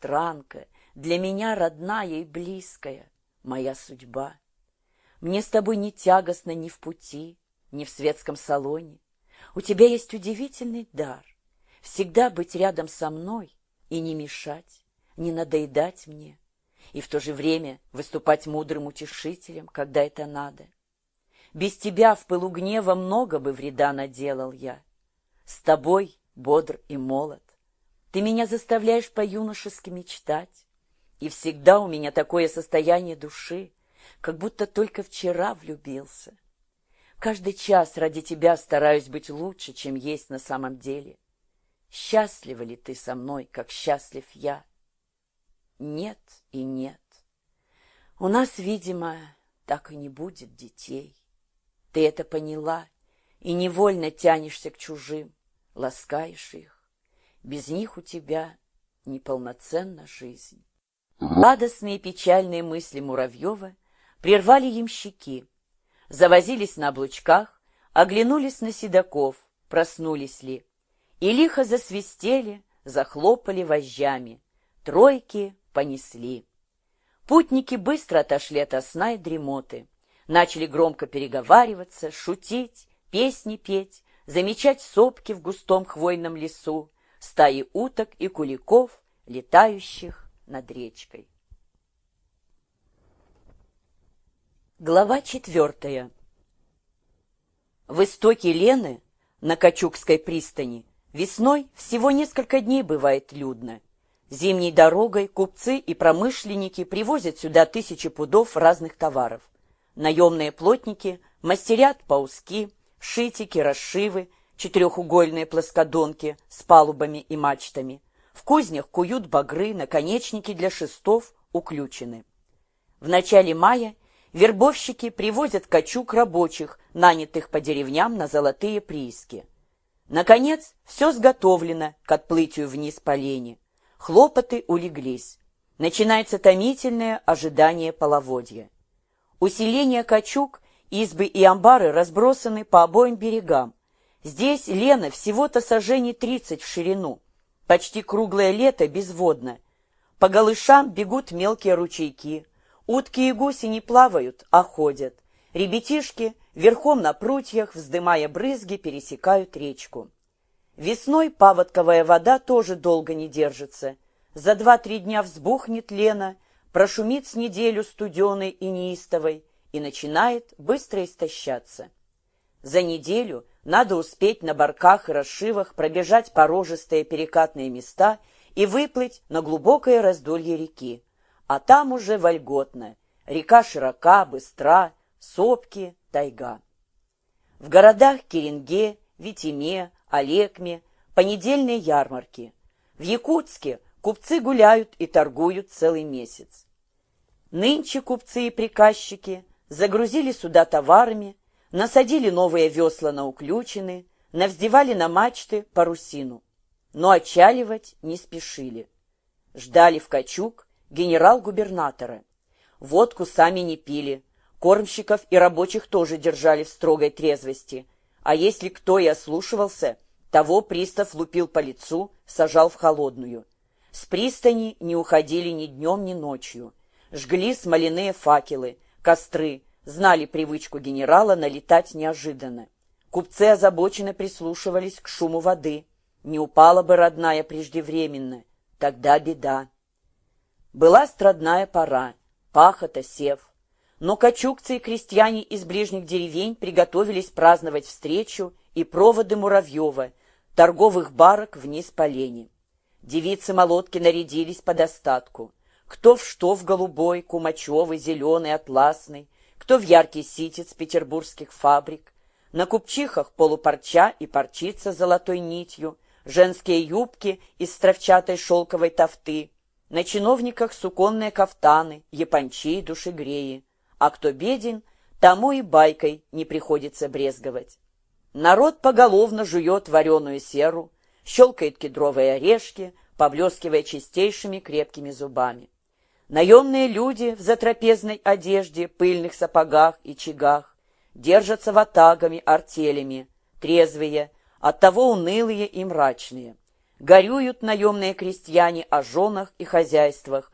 чужестранка, для меня родная и близкая, моя судьба. Мне с тобой не тягостно ни в пути, ни в светском салоне. У тебя есть удивительный дар всегда быть рядом со мной и не мешать, не надоедать мне, и в то же время выступать мудрым утешителем, когда это надо. Без тебя в пылу гнева много бы вреда наделал я. С тобой бодр и молод. Ты меня заставляешь по-юношески мечтать. И всегда у меня такое состояние души, как будто только вчера влюбился. Каждый час ради тебя стараюсь быть лучше, чем есть на самом деле. Счастлива ли ты со мной, как счастлив я? Нет и нет. У нас, видимо, так и не будет детей. Ты это поняла и невольно тянешься к чужим, ласкаешь их. Без них у тебя неполноценна жизнь. Радостные и печальные мысли Муравьева прервали ямщики, завозились на облучках, оглянулись на седаков, проснулись ли. И лихо засвистели, захлопали вожжами. Тройки понесли. Путники быстро отошли от сна и дремоты. Начали громко переговариваться, шутить, песни петь, замечать сопки в густом хвойном лесу, стаи уток и куликов, летающих над речкой. Глава четвертая В истоке Лены на Качукской пристани Весной всего несколько дней бывает людно. Зимней дорогой купцы и промышленники привозят сюда тысячи пудов разных товаров. Наемные плотники мастерят пауски, шитики, расшивы, четырехугольные плоскодонки с палубами и мачтами. В кузнях куют багры, наконечники для шестов уключены. В начале мая вербовщики привозят качук рабочих, нанятых по деревням на золотые прииски. Наконец, все сготовлено к отплытию вниз по лени. Хлопоты улеглись. Начинается томительное ожидание половодья. Усиление качук, избы и амбары разбросаны по обоим берегам. Здесь лена всего-то сожжений тридцать в ширину. Почти круглое лето безводно. По голышам бегут мелкие ручейки. Утки и гуси не плавают, а ходят. Ребятишки верхом на прутьях, вздымая брызги, пересекают речку. Весной паводковая вода тоже долго не держится. За два-три дня взбухнет лена, прошумит с неделю студеной и неистовой и начинает быстро истощаться. За неделю надо успеть на барках и расшивах пробежать порожистые перекатные места и выплыть на глубокое раздолье реки. А там уже вольготно. Река широка, быстра, сопки, тайга. В городах Керенге, Витиме, Олекме понедельные ярмарки. В Якутске купцы гуляют и торгуют целый месяц. Нынче купцы и приказчики загрузили сюда товарами, насадили новые весла на уключины, навздевали на мачты парусину. Но отчаливать не спешили. Ждали в Качук генерал-губернатора. Водку сами не пили, Кормщиков и рабочих тоже держали в строгой трезвости. А если кто и ослушивался, того пристав лупил по лицу, сажал в холодную. С пристани не уходили ни днем, ни ночью. Жгли смоляные факелы, костры, знали привычку генерала налетать неожиданно. Купцы озабоченно прислушивались к шуму воды. Не упала бы родная преждевременно, тогда беда. Была страдная пора, пахота, сев. Но кочукцы и крестьяне из ближних деревень приготовились праздновать встречу и проводы Муравьева, торговых барок вниз по лени. Девицы-молотки нарядились по достатку. Кто в что в голубой, кумачевый, зеленый, атласный, кто в яркий ситец петербургских фабрик. На купчихах полупарча и парчица золотой нитью, женские юбки из стровчатой шелковой тофты, на чиновниках суконные кафтаны, япончи и душегреи а кто беден, тому и байкой не приходится брезговать. Народ поголовно жует вареную серу, щелкает кедровые орешки, поблескивая чистейшими крепкими зубами. Наемные люди в затрапезной одежде, пыльных сапогах и чагах держатся ватагами, артелями, трезвые, оттого унылые и мрачные. горюют наемные крестьяне о женах и хозяйствах,